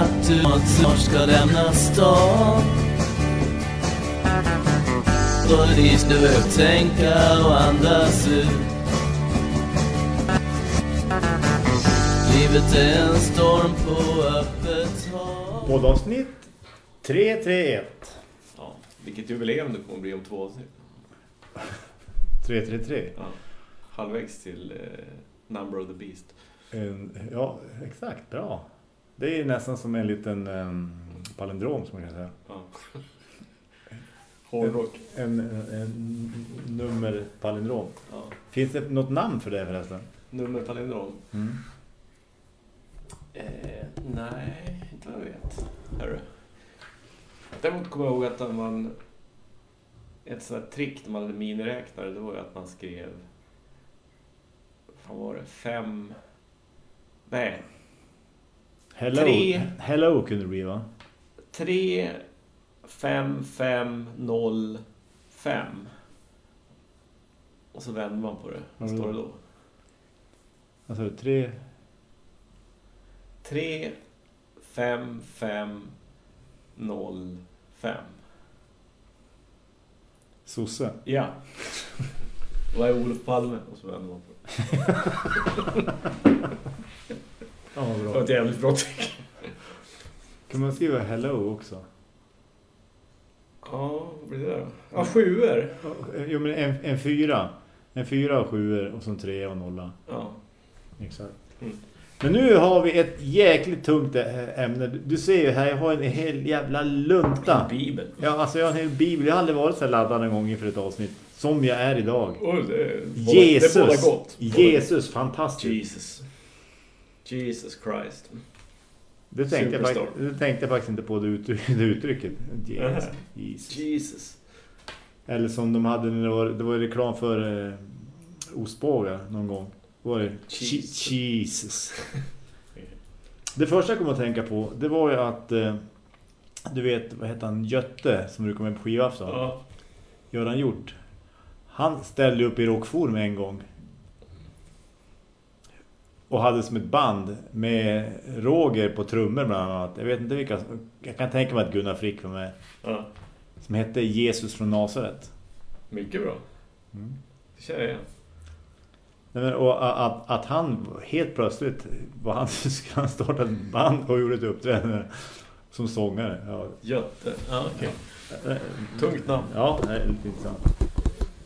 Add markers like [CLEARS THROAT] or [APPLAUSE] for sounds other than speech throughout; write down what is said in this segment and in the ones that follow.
att du snart ska lämna stan Och dit du behöver tänka och andas ut Livet är en storm på öppet hav Poddavsnitt 331. Ja, vilket jubileum det kommer bli om två avsnitt. [LAUGHS] 333. Ja. Halvvägs till eh, Number of the Beast. En, ja, exakt. Bra. Det är nästan som en liten um, palindrom som man kan säga. Ja. [LAUGHS] Hårdrock. En, en, en nummer palindrom. Ja. Finns det något namn för det förresten? Nummer palindrom. Mm. Eh, nej, inte vad jag vet. Hörru. Däremot kommer jag ihåg att man... Ett sånt här trick när man hade miniräknare, det var ju att man skrev... Vad var det? Fem... Nej. Hello. Tre. Hello kunde det bli va? Tre, fem, fem, noll, fem. Och så vänder man på det. Vad Mm. står det då? Alltså tre... Tre, fem, fem, noll, fem. Sosse. Ja. Vad är Olof Palme? Och så vänder man på det. [LAUGHS] Ja, vad Det var bra. ett jävligt bra trick. Kan man skriva hello också? Ja, vad blir det då? Ja, sjuor. Jo men en, en fyra. En fyra och sjuor och så en tre och nolla. Ja. Exakt. Mm. Men nu har vi ett jäkligt tungt ämne. Du ser ju här, jag har en hel jävla lunta. Bibel. Ja, alltså jag har en hel bibel. Jag har aldrig varit så laddad en gång inför ett avsnitt. Som jag är idag. Oj, det är Jesus. Det är gott. Jesus, fantastiskt. Jesus. Jesus Christ. Det tänkte, jag Superstar. faktiskt, det tänkte jag faktiskt inte på det, uttryck, [LAUGHS] det uttrycket. Jesus. Nähä. Jesus. Jesus. Eller som de hade när det var, det var reklam för eh, ostbågar någon gång. Var det Jesus. Jesus. [LAUGHS] Det första jag kom att tänka på, det var ju att eh, du vet, vad heter han, Götte som du kommer på skivafton. Ja. Göran Hjort. Han ställde upp i rockforum en gång. Och hade som ett band med Roger på trummor bland annat. Jag vet inte vilka, jag kan tänka mig att Gunnar Frick var med. ja. Som hette Jesus från Nasaret. Mycket bra. Mm. Det känner jag igen. Nej, men, och att, att han helt plötsligt var han, [LAUGHS] han startade ett band och gjorde ett uppträdande som sångare. Ja, Götte. Ja, okej. eh, Tungt namn. Ja, det är lite intressant.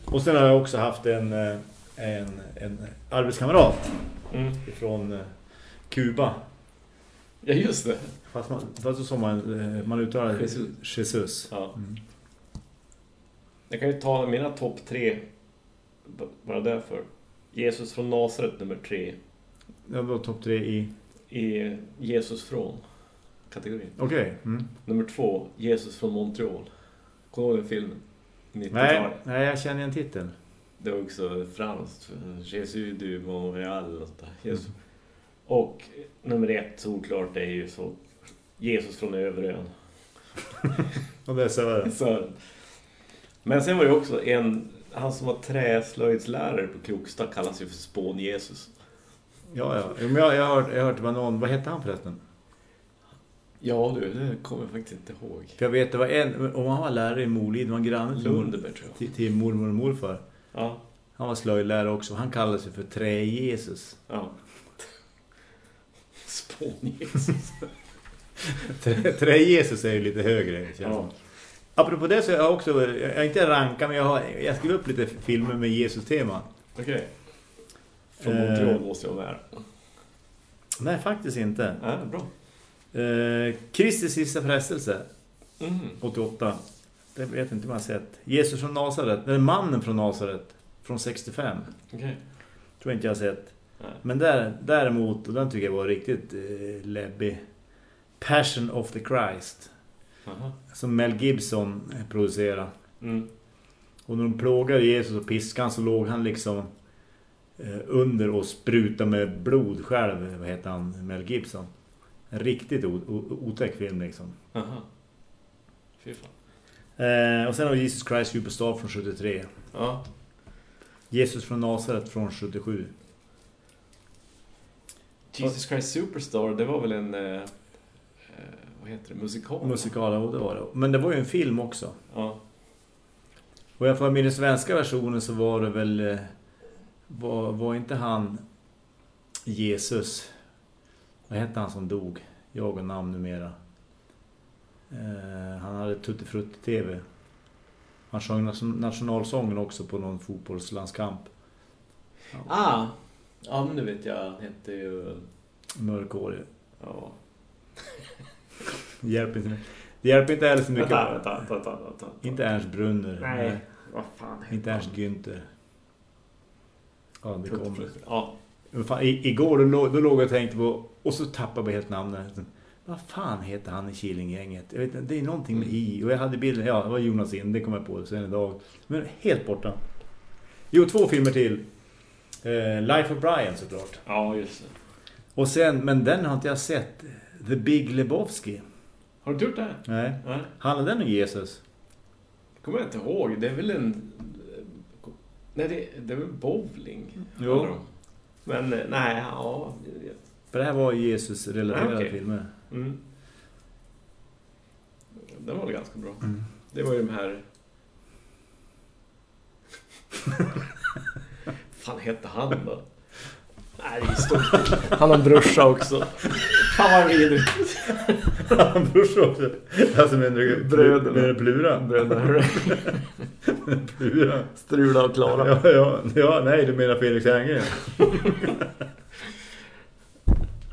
Och sen har jag också haft en, eh, en, en arbetskamrat Mm. från eh, Kuba. Ja, just det. Fast, man, fast så som man, eh, man uttalar Jesus. Jesus. Ja. Mm. Jag kan ju ta mina topp tre. Bara därför. Jesus från Nasaret nummer tre. Det var topp tre i... I Jesus från kategorin. Okej. Mm. Nummer två, Jesus från Montreal. Kommer du ihåg den filmen? 90-talet. Nej, nej, jag känner en titel. Det var också franskt. Jesus du Montreal och. Jesus. Mm. Och nummer ett, såklart, är ju så Jesus från Överön. [LAUGHS] Och det är så Så. Men sen var det också en, han som var träslöjdslärare på Krokstad kallas ju för Spån Jesus. Ja, ja. Men jag, jag har hört, jag hört det någon... Vad hette han förresten? Ja du, det kommer jag faktiskt inte ihåg. För jag vet, det var en... Om han var lärare i Molid, var granne till, Lundberg tror jag. till, till mormor och morfar. Ja, Han var slöjdlärare också. Han kallade sig för Trä-Jesus. ja. [LAUGHS] Spån Jesus. Trä- Trä-Jesus är ju lite högre. Känns Ja. Apropå det så har jag också... Jag inte rankat, men jag, har, jag skrev upp lite filmer med Jesus-tema. Okej. Från Eh. Montreal måste jag vara. Nej, faktiskt inte. Ja, bra. Eh, Kristi sista frestelse, Mm. 88. Det vet inte om jag har sett. Jesus från Nasaret, eller mannen från Nasaret, från 65. Okej. Tror inte jag har sett. Nej. Men där, däremot, och den tycker jag var riktigt eh, läbbig. Passion of the Christ. Aha. Som Mel Gibson eh, producerade. Mm. Och när de plågade Jesus och piskan så låg han liksom eh, under och sprutade med blod själv. Vad heter han? Mel Gibson. En riktigt otäck film liksom. Aha. Fy fan. Eh, och sen har vi Jesus Christ Superstar från 73. Ja. Jesus från Nazaret från 77. Jesus Christ Superstar, det var väl en... Eh, vad heter det? Musikal? Musikal, ja, det var det. Men det var ju en film också. Ja. Och jag får i den svenska versionen så var det väl... eh, Var, var inte han Jesus? Vad hette han som dog? Jag och namn numera. Eh, han hade Tutti Frutti TV. Han sjöng nation- nationalsången också på någon fotbollslandskamp. Ah! Ja, men nu vet jag. Han hette ju... Mörkhårig. Ja. [LAUGHS] Det hjälper inte. Det hjälper inte heller så mycket. Vänta, vänta, vänta, vänta, vänta. Inte Ernst Brunner. Nej. Vad fan heter Inte Ernst? Günther. Ja, det kommer. Ja. Men fan, i, igår då, då låg jag och tänkte på... Och så tappade jag helt namnet. Vad fan heter han i Killinggänget? Jag vet inte, det är någonting med I. Och jag hade bilden, ja det var Jonas in, det kom jag på sen idag. Men helt borta. Jo, två filmer till. Eh, Life of Brian såklart. Ja, just det. Och sen, men den har inte jag sett. The Big Lebowski. Har du inte gjort det? Nej. Nej. Handlar den om Jesus? kommer jag inte ihåg. Det är väl en... Nej, det, det är väl bowling. Jo. det. Men eh, nej, ja. För det här var Jesus-relaterade Ah, okej. filmer. Mm. Den var väl ganska bra. Mm. Det var ju de här... [LAUGHS] fan hette han då? Nej, det är stort. [LAUGHS] Han har en brorsa också. Fan vad vidrigt. Han brorsa också. Alltså med en Bröderna. Med en plura. Bröderna [LAUGHS] Plura. Strula och Klara. Ja, ja, ja, nej, du menar Felix Herngren.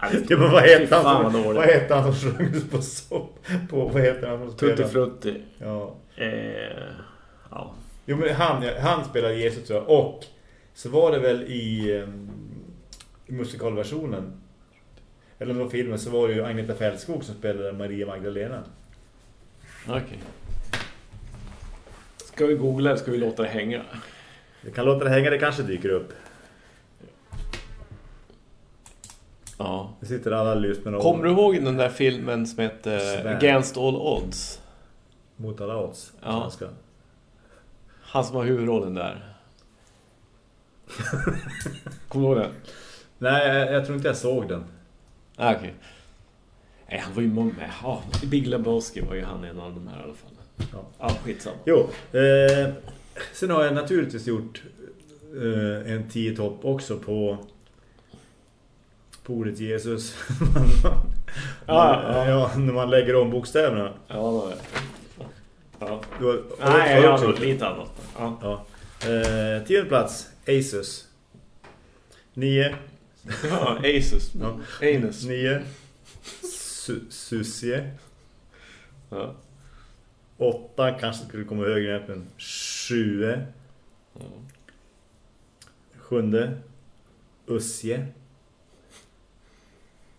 Ja, men vad heter han som, vad heter han som sjöng på sopp? På, vad heter han som Tutti? Frutti. Ja. Eh, ja. Jo, men han, han spelar Jesus tror jag. Och så var det väl i, um, i musikalversionen. Eller det var filmen så var det ju Agneta Fältskog som spelade Maria Magdalena. Okej. Ska vi googla eller ska vi låta det hänga? Det kan låta det hänga, det kanske dyker upp. Ja. Det sitter alla och lyssnar Kommer du ihåg den där filmen som heter Svär. Against All Odds? mot alla odds. Ja. Svenska. Han som har huvudrollen där. [LAUGHS] Kommer du ihåg den? Nej, jag, jag tror inte jag såg den. Ah, okej. Nej, han var ju med. Ja, Big Lebowski var ju han en av de här i alla fall. Ja. Ja, skitsamma. Jo, eh, sen har jag naturligtvis gjort eh, en 10 topp också på på ordet Jesus. [LAUGHS] Ja, ja. [LAUGHS] ja, när man lägger om bokstäverna. Ja. Ja. Du har, Nej, har jag har lite annat. Ja. Ja. Eh, tionde plats, Asus. Nio. Ja, Asus. Ja. Anus. Nio. Su Susie. Ja. Åtta, kanske skulle komma högre än men Sjue. Ja. Sjunde. Usje.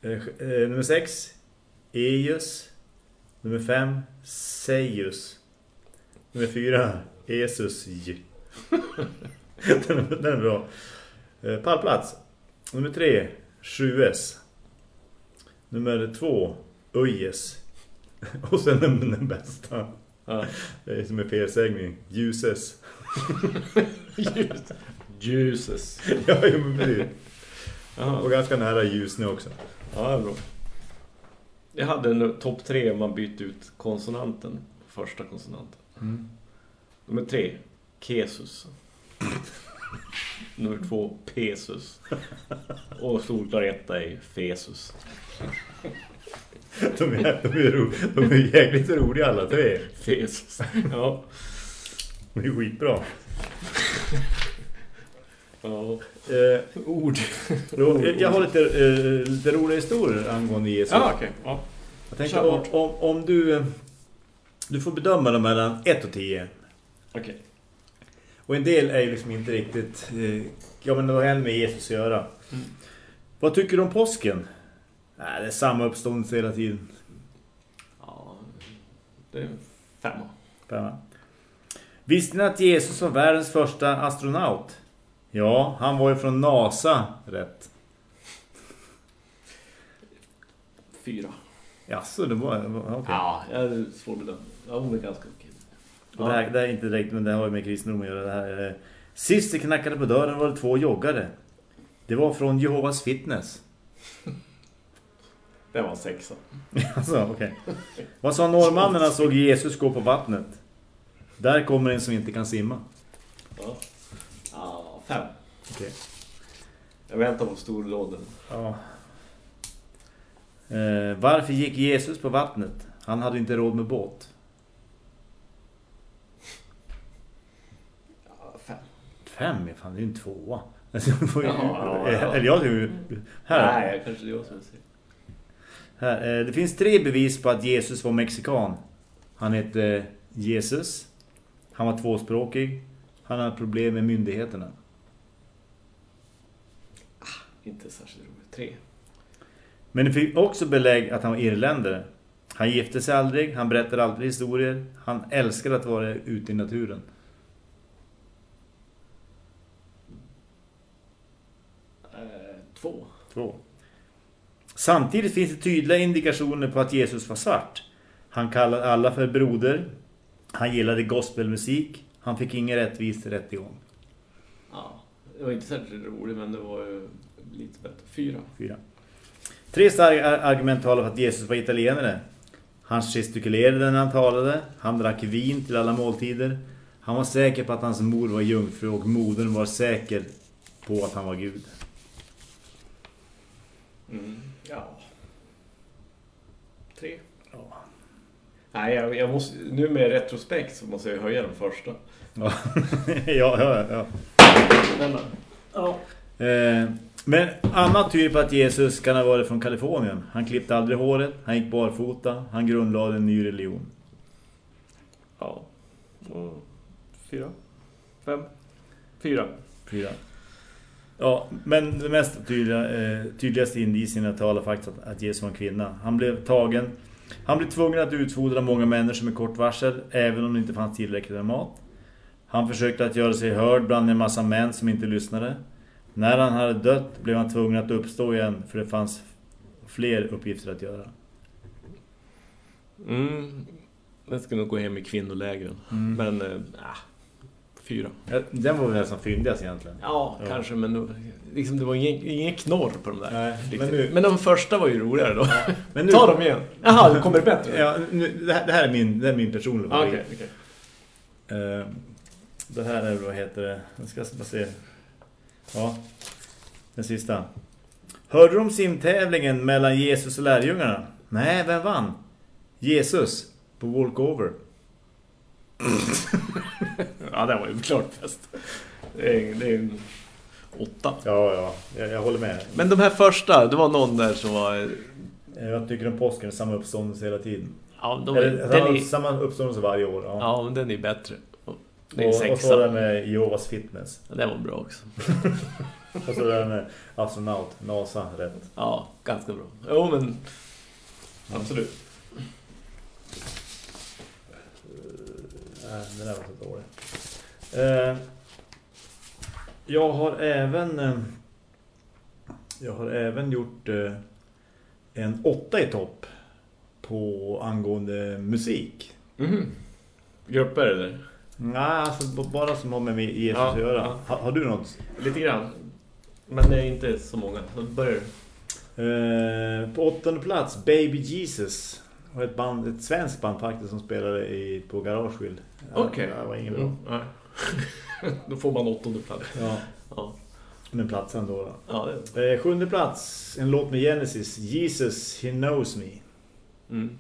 Eh, eh, nummer sex. Eus. Nummer fem. Seius. Nummer fyra. Jesus. [LAUGHS] den, är- den är bra. Eh, pallplats. Nummer tre. Sjues. Nummer två. Ujes. [LAUGHS] Och sen den, den bästa. Ja. Det är som en felsägning. Ljuses. [LAUGHS] Jesus. ja, men precis. Jaha. Och ganska nära ljus nu också. Ja, det är bra. Jag hade en topp tre om man bytte ut konsonanten. Första konsonanten. Mm. Nummer tre. Kesus. Nummer två. Pesus. Och solklar etta är Fesus. De är, de är, ro, de är jäkligt roliga alla tre. Fesus. Ja. De är skitbra. Ja. Eh, Ord. [LAUGHS] då, jag- har lite, eh, lite roliga historier angående Jesus. Ja, okej. Ja. jag tänkte om, om, om du... eh, Du får bedöma dem mellan 1 och 10. Okej. Och en del är ju liksom inte riktigt... Eh, ja, men det har med Jesus att göra. Mm. Vad tycker du om påsken? Nej, det är samma uppståndelse hela tiden. Ja. Det är femma. Femma. Visste ni att Jesus var världens första astronaut? Ja, han var ju från NASA, rätt. Fyra. Jaså, det var... Okej. Ja, jag är svårbedömd. Ja, hon är ganska okej. Och det, här, det här är inte direkt, men det har ju med kristendom att göra. Det här, eh, Sist det knackade på dörren var det två joggare. Det var från Jehovas Fitness. [LAUGHS] Det var sexa. [LAUGHS] alltså, okej. Vad sa norrmannen såg Jesus gå på vattnet? Där kommer en som inte kan simma. Ja, ja fem. Okej. Jag väntar på storlåden. Ja. Eh, varför gick Jesus på vattnet? Han hade inte råd med båt. Ja, fem. Fem, fan, det är ju en tvåa. Alltså, det får ju- Ja, ja, ja. Eller jag här, Nej, kanske det är jag som säger. här, eh, Det finns tre bevis på att Jesus var mexikan. Han hette Jesus. Han var tvåspråkig. Han hade problem med myndigheterna. Inte särskilt roligt. Tre. Men det fick också belägg att han var irländare. Han gifte sig aldrig, han berättade aldrig historier. Han älskade att vara ute i naturen. Eh, två. Två. Samtidigt finns det tydliga indikationer på att Jesus var svart. Han kallade alla för broder. Han gillade gospelmusik. Han fick ingen rättvis rättegång. Ja, det var inte särskilt roligt men det var ju lite bättre. Fyra. Fyra. Tre starka ar- argument talar för att Jesus var italienare. Han gestikulerade när han talade. Han drack vin till alla måltider. Han var säker på att hans mor var jungfru och modern var säker på att han var Gud. Mm. Ja. Tre. Ja. Nej, jag, jag måste, nu med retrospekt så måste jag höja den första. Ja, [LAUGHS] ja, ja. Ja. Eh, men annat tyder på att Jesus kan ha varit från Kalifornien. Han klippte aldrig håret, han gick barfota, han grundlade en ny religion. Ja. Mm. Fyra. Fem. Fyra. Fyra. Ja, men det mest tydliga, eh, tydligaste indicierna talar faktiskt att, att Jesus var en kvinna. Han blev tagen. Han blev tvungen att utfodra många människor med kort varsel, även om det inte fanns tillräckligt med mat. Han försökte att göra sig hörd bland en massa män som inte lyssnade. När han hade dött blev han tvungen att uppstå igen, för det fanns fler uppgifter att göra. Mm. Den ska nog gå hem i kvinnolägren. Mm. Men, äh, fyra. Den var väl nästan fyndigast egentligen. Ja, Ja. kanske, men liksom, det var ingen, ingen knorr på de där. Nej, men men, nu- de första var ju roligare då. Men nu, Ta dem igen. Jaha, nu kommer det bättre. Ja, nu, det, här, det här är min, det här är min personliga Ah, favorit. Okej, okej. Eh, det här är vad heter det? Jag ska bara se. Ja, den sista. Hörde du om simtävlingen mellan Jesus och lärjungarna? Nej, vem vann? Jesus på walkover. [LAUGHS] Ja, det var ju klart bäst. Det är, det är en åtta. Ja, ja, jag, jag håller med. Men de här första, det var någon där som var... Jag tycker om påsken är samma uppståndelse hela tiden. Ja, de, Eller, den är, samma uppståndelse varje år. Ja. ja, men den är bättre. Det är en och, och så det med Jehovas Fitness. Ja, Den var bra också. [LAUGHS] Och så det med astronaut, NASA, rätt. Ja, ganska bra. Jo, men... Absolut. Nej, den där var så dålig. Eh, jag har även eh, jag har även gjort eh, en åtta i topp på angående musik. Mhm. Grupper eller? Nej, alltså bara som har med Jesus Ja, att göra. ja. Ha, har du något? Lite grann. Men det är inte så många. Så börjar. Eh, på åttonde plats, Baby Jesus. Och ett, band, ett svenskt band faktiskt som spelade i, på Garagevill. Okej. Det var inget bra. Mm, nej. [LAUGHS] Då får man åttonde plats. Ja, Ja, men platsen då. då. ja det Eh, sjunde plats, en låt med Genesis, Jesus, He Knows Me. mm.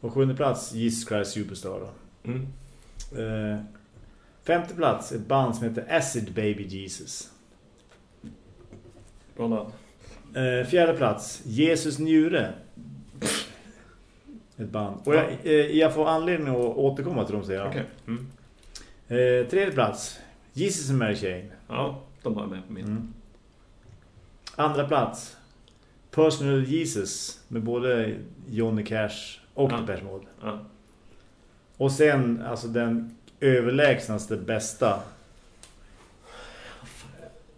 Och sjunde plats, Jesus Christ Superstar. Då. Mm. Eh, femte plats, ett band som heter Acid Baby Jesus. Bra namn. Eh, fjärde plats, Jesus Njure. Ett band. Och jag, eh, jag får anledning att återkomma till dem, säger jag. Okej. Mm. Eh, tredje plats, Jesus and Mary Chain. Ja, de var med på min. Mm. Andra plats, Personal Jesus med både Johnny Cash och Ja. Depeche Mode. Ja. Och sen, alltså den överlägsnaste bästa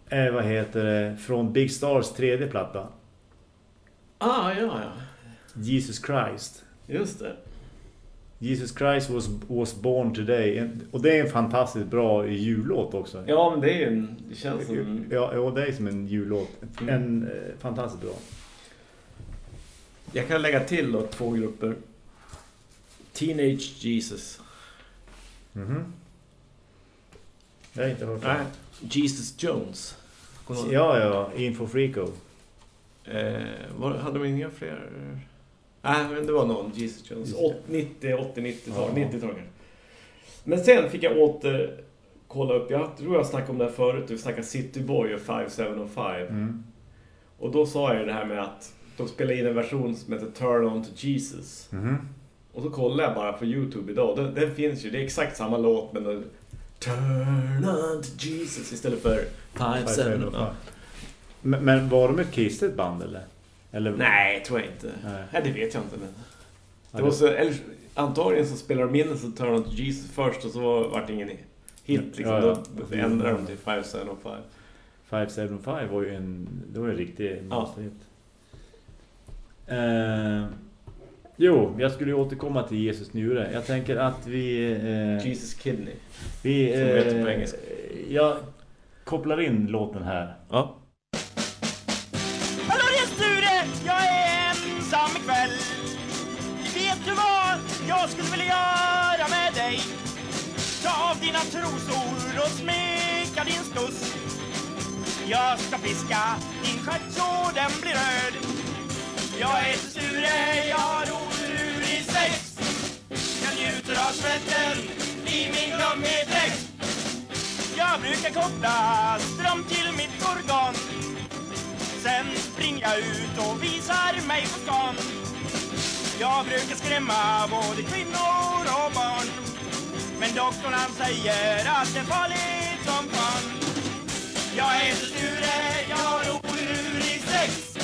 är, vad heter det, från Big Stars tredje platta. Ah, ja, ja. Jesus Christ. Just det. Jesus Christ was, was born today. Och det är en fantastiskt bra jullåt också. Ja, men det är ju en... Det känns som... Ja, ja, det är som en jullåt. Mm. En eh, fantastiskt bra. Jag kan lägga till då två grupper. Teenage Jesus. Mhm. Jag har inte hört Nej, Jesus Jones. Ja, ja, Info Freako. Eh, var, hade de inga fler? Nej, men det var någon. Jesus Jones. Just det. 80, 90, 80, 90-tal. Ja. 90-tal kanske. Men sen fick jag åter kolla upp. Jag tror jag snackade om det här förut. Vi snackade City Boy och 5705. Mm. Och då sa jag det här med att de spelade in en version som heter Turn On To Jesus. Mhm. Och så kollade jag bara på Youtube idag. Den, den finns ju. Det är exakt samma låt men den, Turn On To Jesus istället för 5705. Ja. Men, men var de ett kristet band eller? eller? Nej, tror jag inte. Nej. Nej, det vet jag inte. Men... Ja, Det var så, eller, antagligen så spelade de in så Turn On To Jesus först och så var, var det ingen hit. Liksom. Ja, ja. Då ändrade de till 5705. 575 var ju en, det var en riktig Ja. monsterhit. Eh, jo, jag skulle återkomma till Jesus njure. Jag tänker att vi... Eh, Jesus Kidney. vi som det heter på engelska. Jag kopplar in låten här. Ja. Hallå det är Sture! Jag är ensam ikväll. Vet du vad jag skulle vilja göra med dig? Ta av dina trosor och smeka din stuss. Jag ska piska din stjärt så den blir röd. Jag heter Sture, jag har. Jag njuter av svetten i min gummidräkt. Jag brukar koppla ström till mitt organ. Sen springer jag ut och visar mig på stan. Jag brukar skrämma både kvinnor och barn. Men doktorn han säger att det är farligt som fan. Jag heter Sture, jag har otur i sex.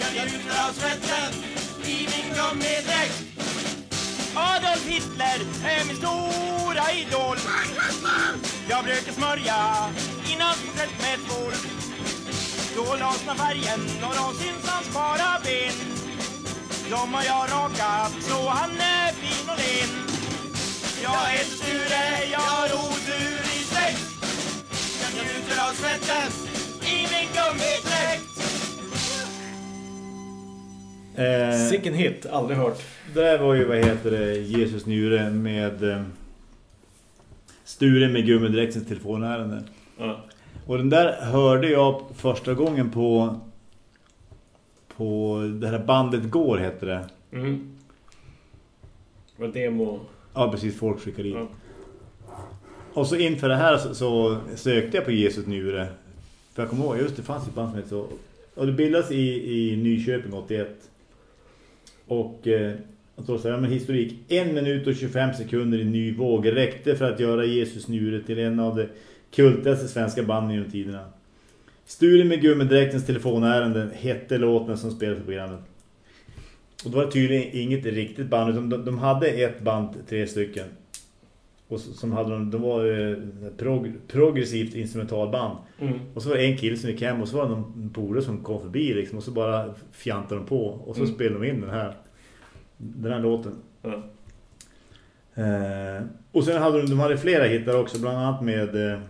Jag njuter av svetten i min gummidräkt. Adolf Hitler är min stora idol. Jag brukar smörja innanför med tvål. Då lossnar färgen och då syns hans bara ben. De har jag rakat så han är fin och ren. Jag heter Sture, jag har otur i sex. Jag njuter av svetten i min gummidräkt. Eh, Sicken hit, aldrig hört. det där var ju, vad heter det, Jesus njure med eh, Sture med gummidräktens telefonärenden. Ja. Och den där hörde jag första gången på på det här bandet Går heter det. Mm. Det var demo. Ja, precis. Folk skickade dit. Ja. Och så inför det här så, så sökte jag på Jesus njure. För jag kommer ihåg, just det fanns ett band som hette så. Och det bildades i, i Nyköping 81. Och eh, så säger men historik. En minut och 25 sekunder i ny våg räckte för att göra Jesus njure till en av de kultaste svenska banden genom tiderna. Sture med gummidräktens telefonärenden hette låten som spelades på programmet. Och då var det tydligen inget riktigt band utan de, de hade ett band, tre stycken. Och så, som hade de, de var eh, prog, progressivt instrumentalband. Mm. Och så var det en kille som gick hem och så var det någon polare som kom förbi liksom, och så bara fjantade de på. Och så Mm. spelade de in den här den här låten. Ja. Eh, och sen hade de, de hade flera hittar också, bland annat med eh,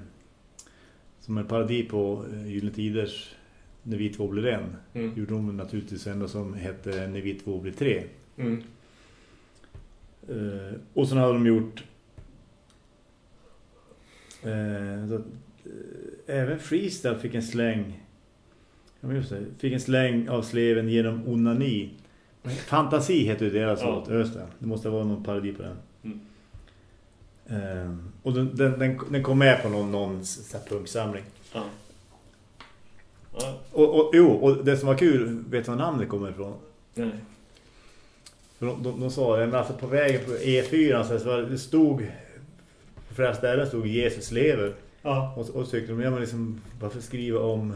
som en parodi på eh, Gyllene Tiders När vi två blir en. Mm. Gjorde de naturligtvis en som hette När vi två blir tre. Mm. Eh, och sen hade de gjort eh, så, att, eh, även freestyle fick en släng fick en släng av sleven genom onani. Fantasi heter ju deras Ja. låt, just det. Det måste vara någon parodi på den. Mm. Eh, och den, den, den, den kom med på någon, någon så punksamling. Ja. Ja. Och, och, jo, och det som var kul, vet du var namnet kommer ifrån? Nej. För de, de, de sa, men alltså på vägen på E4 så var det det stod på flera ställen stod Jesus lever. Ja. Och, och så tyckte de, ja men liksom, varför skriva om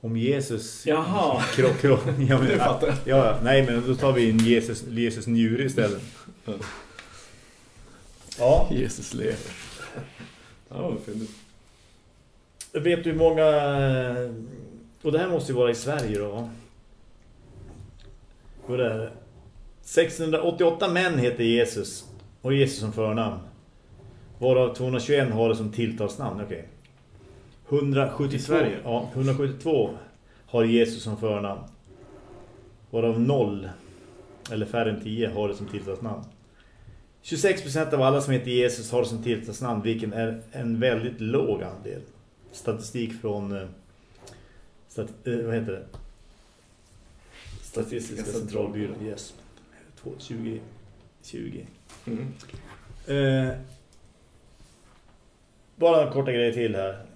om Jesus Jaha. kropp, kropp. [LAUGHS] Ja, men, Nu fattar jag. ja, ja, nej men då tar vi in Jesus, Jesus njure istället. Ja. Jesus lever. Ja, vad fint. Vet du hur många... Och det här måste ju vara i Sverige då. va? Vad är det? 688 män heter Jesus. Och Jesus som förnamn. Varav 221 har det som tilltalsnamn. Okej. 172, I Sverige? Ja, 172 har Jesus som förnamn. Varav 0 eller färre än 10 har det som tilltalsnamn. 26% av alla som heter Jesus har det som tilltalsnamn, vilken är en väldigt låg andel. Statistik från eh, stat, eh, vad heter det? Statistiska centralbyrån. Yes. 20 20. Mm. Eh, bara en korta grejer till här.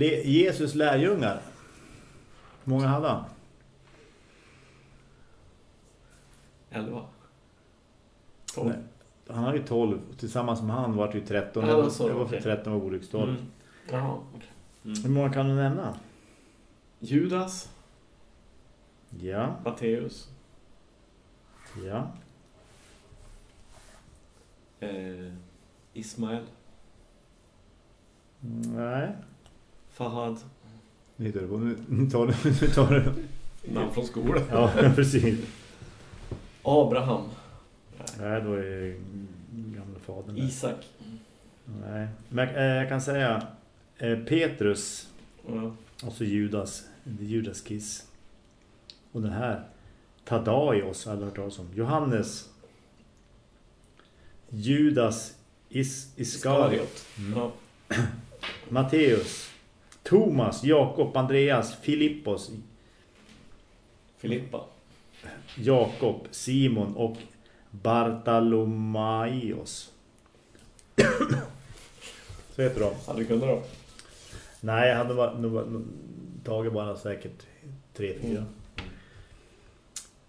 Jesus lärjungar. Hur många hade han? Elva. Tolv. Nej. Han hade ju 12. Tillsammans med han var det ju 13. Ja, det var, så, det var för. 13 var olyckstal. Mm. Jaha. Hur Mm. många kan du nämna? Judas, Ja, Matteus, ja. eh, Ismael, Nej. Fahad, Nu hittar du på. Nu, tar du. Nu tar du. namn från skolan. Ja, [LAUGHS] precis. Abraham, Nej, då är gamla fadern. där. Isak. Nej. Men jag, eh, jag kan säga eh, Petrus Ja. och så Judas. Judas Kiss. Och den här Tadaios har jag hört talas om. Johannes Judas Is Iskariot. Mm. Ja. [CLEARS THROAT] Matteus Thomas, Jakob, Andreas, Filippos, Filippa. Jakob, Simon och Bartalomaios. Så heter de. Hade du kunnat då? Nej, jag hade bara, nog, tagit bara säkert tre, fyra.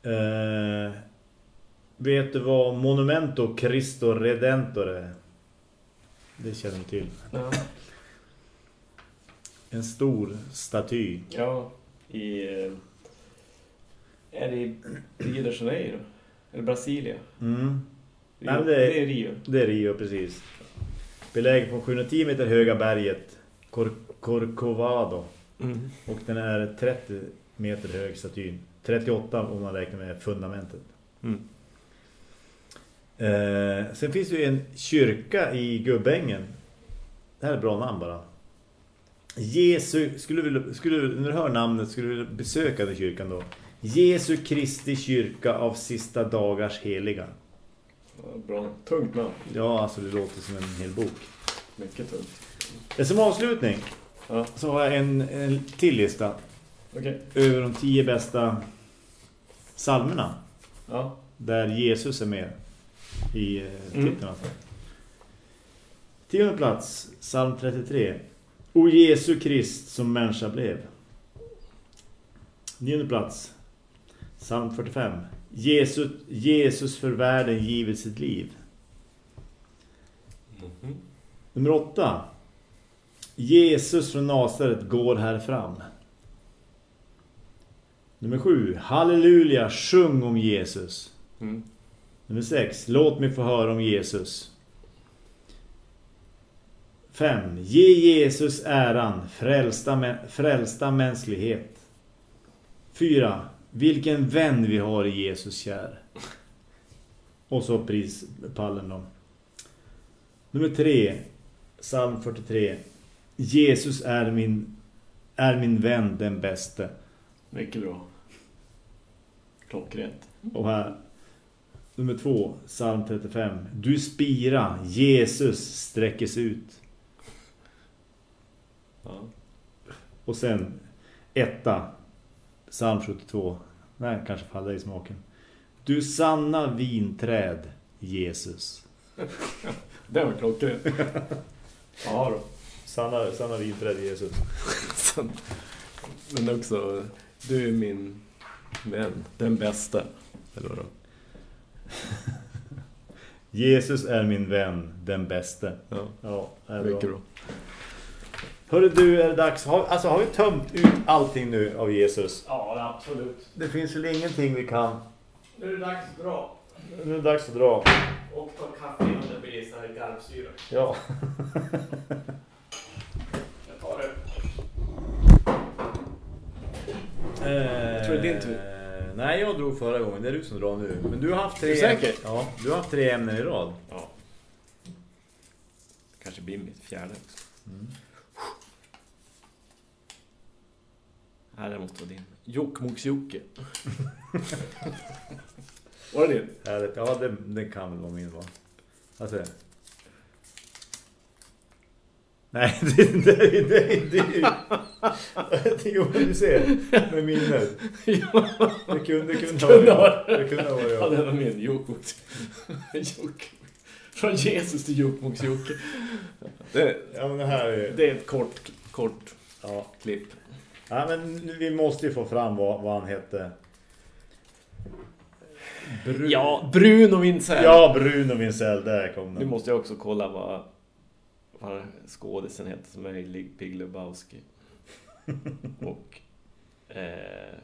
Eh, vet du vad Monumento Cristo Redentor är? Det känner du till. Ja. En stor staty. ja. I... eh, Är det i Rio de Janeiro? Eller Brasilia? Mm. Rio. Nej, det- det är Rio. Det är Rio, precis. Belägen på 710 meter höga berget Cor Corcovado. Mm. Och den är 30 meter hög statyn. 38 om man räknar med fundamentet. Mm. Eh, sen finns det ju en kyrka i Gubbängen. Det här är bra namn bara. Jesu, skulle du, skulle du, när du hör namnet skulle du besöka den kyrkan då? Jesu Kristi kyrka av sista dagars heliga. Bra. Tungt namn. Ja, alltså det låter som en hel bok. Mycket tungt. Det som avslutning Ja, så har jag en, en till lista okej. över de tio bästa psalmerna Ja. där Jesus är med i eh, Mm. titlarna. Tionde plats, psalm 33. O Jesu Krist som människa blev. Nionde plats, psalm 45. Jesus, Jesus för världen givit sitt liv. Mhm. Nummer åtta. Jesus från Nasaret går här fram. Nummer sju. Halleluja, sjung om Jesus. Mm. Nummer sex. Låt mig få höra om Jesus. Fem. Ge Jesus äran, frälsta, frälsta mänsklighet. Fyra. Vilken vän vi har i Jesus kär. Och så prispallen då. Nummer tre. Psalm 43. Jesus är min, är min vän den bäste. Mycket bra. Klockrent. Och här nummer två, psalm 35. Du spira, Jesus sträckes ut. Ja. Och sen etta, psalm 72. Nej, kanske faller i smaken. Du sanna vinträd, Jesus. [LAUGHS] Det var klockrent. [LAUGHS] ja då. Sanna, sanna vinträd, Jesus. [LAUGHS] Men också, du är min vän, den bästa. Eller vadå? Jesus är min vän, den bäste. Ja, Ja, det är bra. Hörru du, är det dags? Har, alltså har vi tömt ut allting nu av Jesus? Ja, absolut. Det finns väl ingenting vi kan. Nu är det dags att dra. Nu är det dags att dra. Och ta kaffe innan det blir så här garvsyra. Ja. [LAUGHS] Jag tar det. Jag tror det är din tur. Eh, Nej, jag drog förra gången. Det är du som drar nu. Men du har haft tre... Säker? Ja, du har haft tre ämnen i rad. Ja. Kanske blir mitt fjärde också. Mm. Här det måste vara din. Jokkmokks-Jocke. [LAUGHS] Var det din? Härligt. Ja, det, det kan väl vara min va. Alltså. Nej, [LAUGHS] det, det, det, det, det, [LAUGHS] Jo, men du ser. Med minnet. Det kunde, det kunde Kunde ha varit Det kunde ha varit Ja, det var min. Jokkmokks. Jokkmokks. Från Jesus till Jokkmokks-Jocke. Det, Ja, men det här är... det är ett kort, kort Ja. klipp. Ja, men nu- vi måste ju få fram vad, vad han hette. Bru Ja, Bruno Vincent. Ja, Bruno Vincel, där kom Nu den. måste jag också kolla vad, vad skådisen heter som är i Pig Lebowski. [LAUGHS] Och... Eh,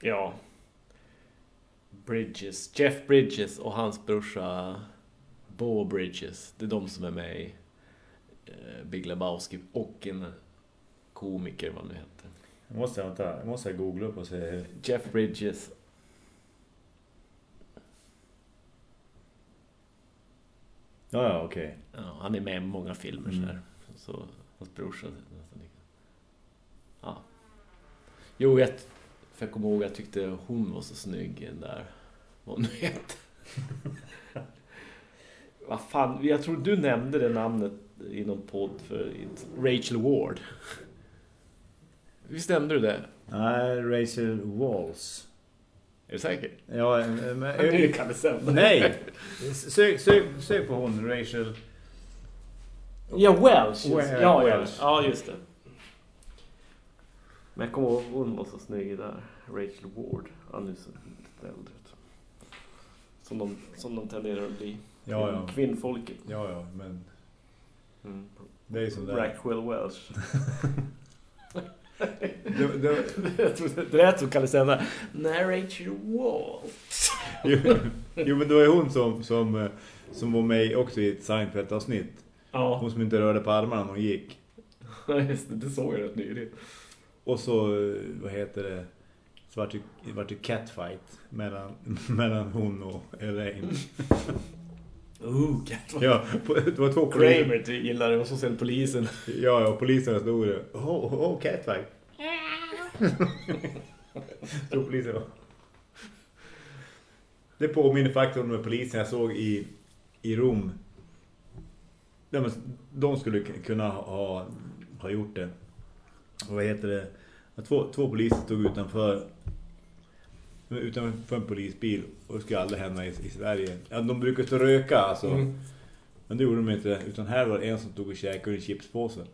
ja. Bridges. Jeff Bridges och hans brorsa Bo Bridges. Det är de som är med i eh, Big Lebowski. Och en komiker, vad nu heter. Jag måste, vänta, jag måste googla upp och se hur... Jeff Bridges. Ja, ja, okej. Ja, han är med i många filmer Mm. så här. Så hans brorsa nästan lika. Ja. Jo, jag, för jag kommer ihåg att jag tyckte hon var så snygg den där. Vad hon nu heter. [LAUGHS] Vad fan, jag tror du nämnde det namnet i någon podd för Rachel Ward. Visst nämnde du det? Nej, Rachel Walls. Är du säker? Ja, men... [LAUGHS] Nu kan det sända. Nej! Sök, sök, sök på hon, Rachel... Ja, Welsh. Wel- Ja, ja, Welsh. ja, just det. Men jag kommer ihåg hon var så snygg där. Rachel Ward. Han så lite äldre. Som de, som de tenderar att bli. Ja, ja. Kvinnfolket. Ja, ja, men Mm. det är ju sådär. Rachel Welsh. [LAUGHS] Det, det, det lät som Kalle Senna. Rachel Walsh. [LAUGHS] jo, jo, men då är hon som, som, eh, som var med också i ett Seinfeld-avsnitt. Ja, Hon som inte rörde på armarna när hon gick. [LAUGHS] just det. Det såg jag rätt nyligen. Och så, eh, vad heter det? Så vart det, vart det catfight mellan, [LAUGHS] mellan hon och Elaine. Oh, Cat. Ja, det var två poliser. Kramer gillar det och så sen polisen. Ja, ja, poliserna stod där. Åh, oh, oh, catfight. [LAUGHS] stod polisen. Det påminner faktiskt om de polisen jag såg i, i Rom. De skulle kunna ha, ha gjort det. Och vad heter det? Två, två poliser stod utanför utanför en polisbil och det skulle aldrig hända i, i Sverige. Ja, de brukar stå och röka alltså. Mm. Men det gjorde de inte. Utan här var det en som tog och käkade en chipspåse. [LAUGHS]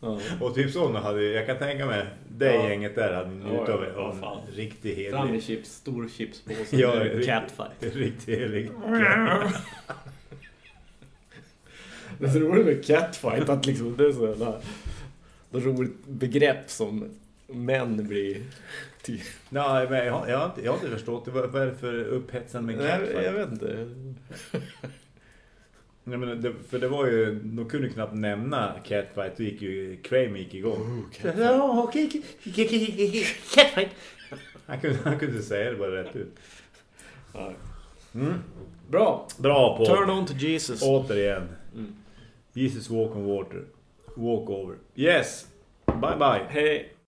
Ja. Och typ sådana hade, jag kan tänka mig, det Ja. gänget där hade njutit av ja, av fan. en riktig Fram med helig. chips, stor chipspåse. Ja, riktigt. catfight. Riktigt helig. [LAUGHS] Det är så roligt med catfight att liksom det är så jävla något roligt begrepp som män blir. Nej, men jag, har- jag, har inte, jag har inte förstått det. Vad, är det för upphetsande med Nej, catfight? jag vet inte. [LAUGHS] Nej, men det, för det var ju, de kunde knappt nämna catfight. Då gick ju, Kramer gick igång. Okej, okej, Catfight. Han kunde, han kunde säga det bara rätt ut. Mm. Bra. Bra på. Turn on to Jesus. Återigen. Mm. Jesus walk on water. Walk over. Yes. Bye bye. Hej.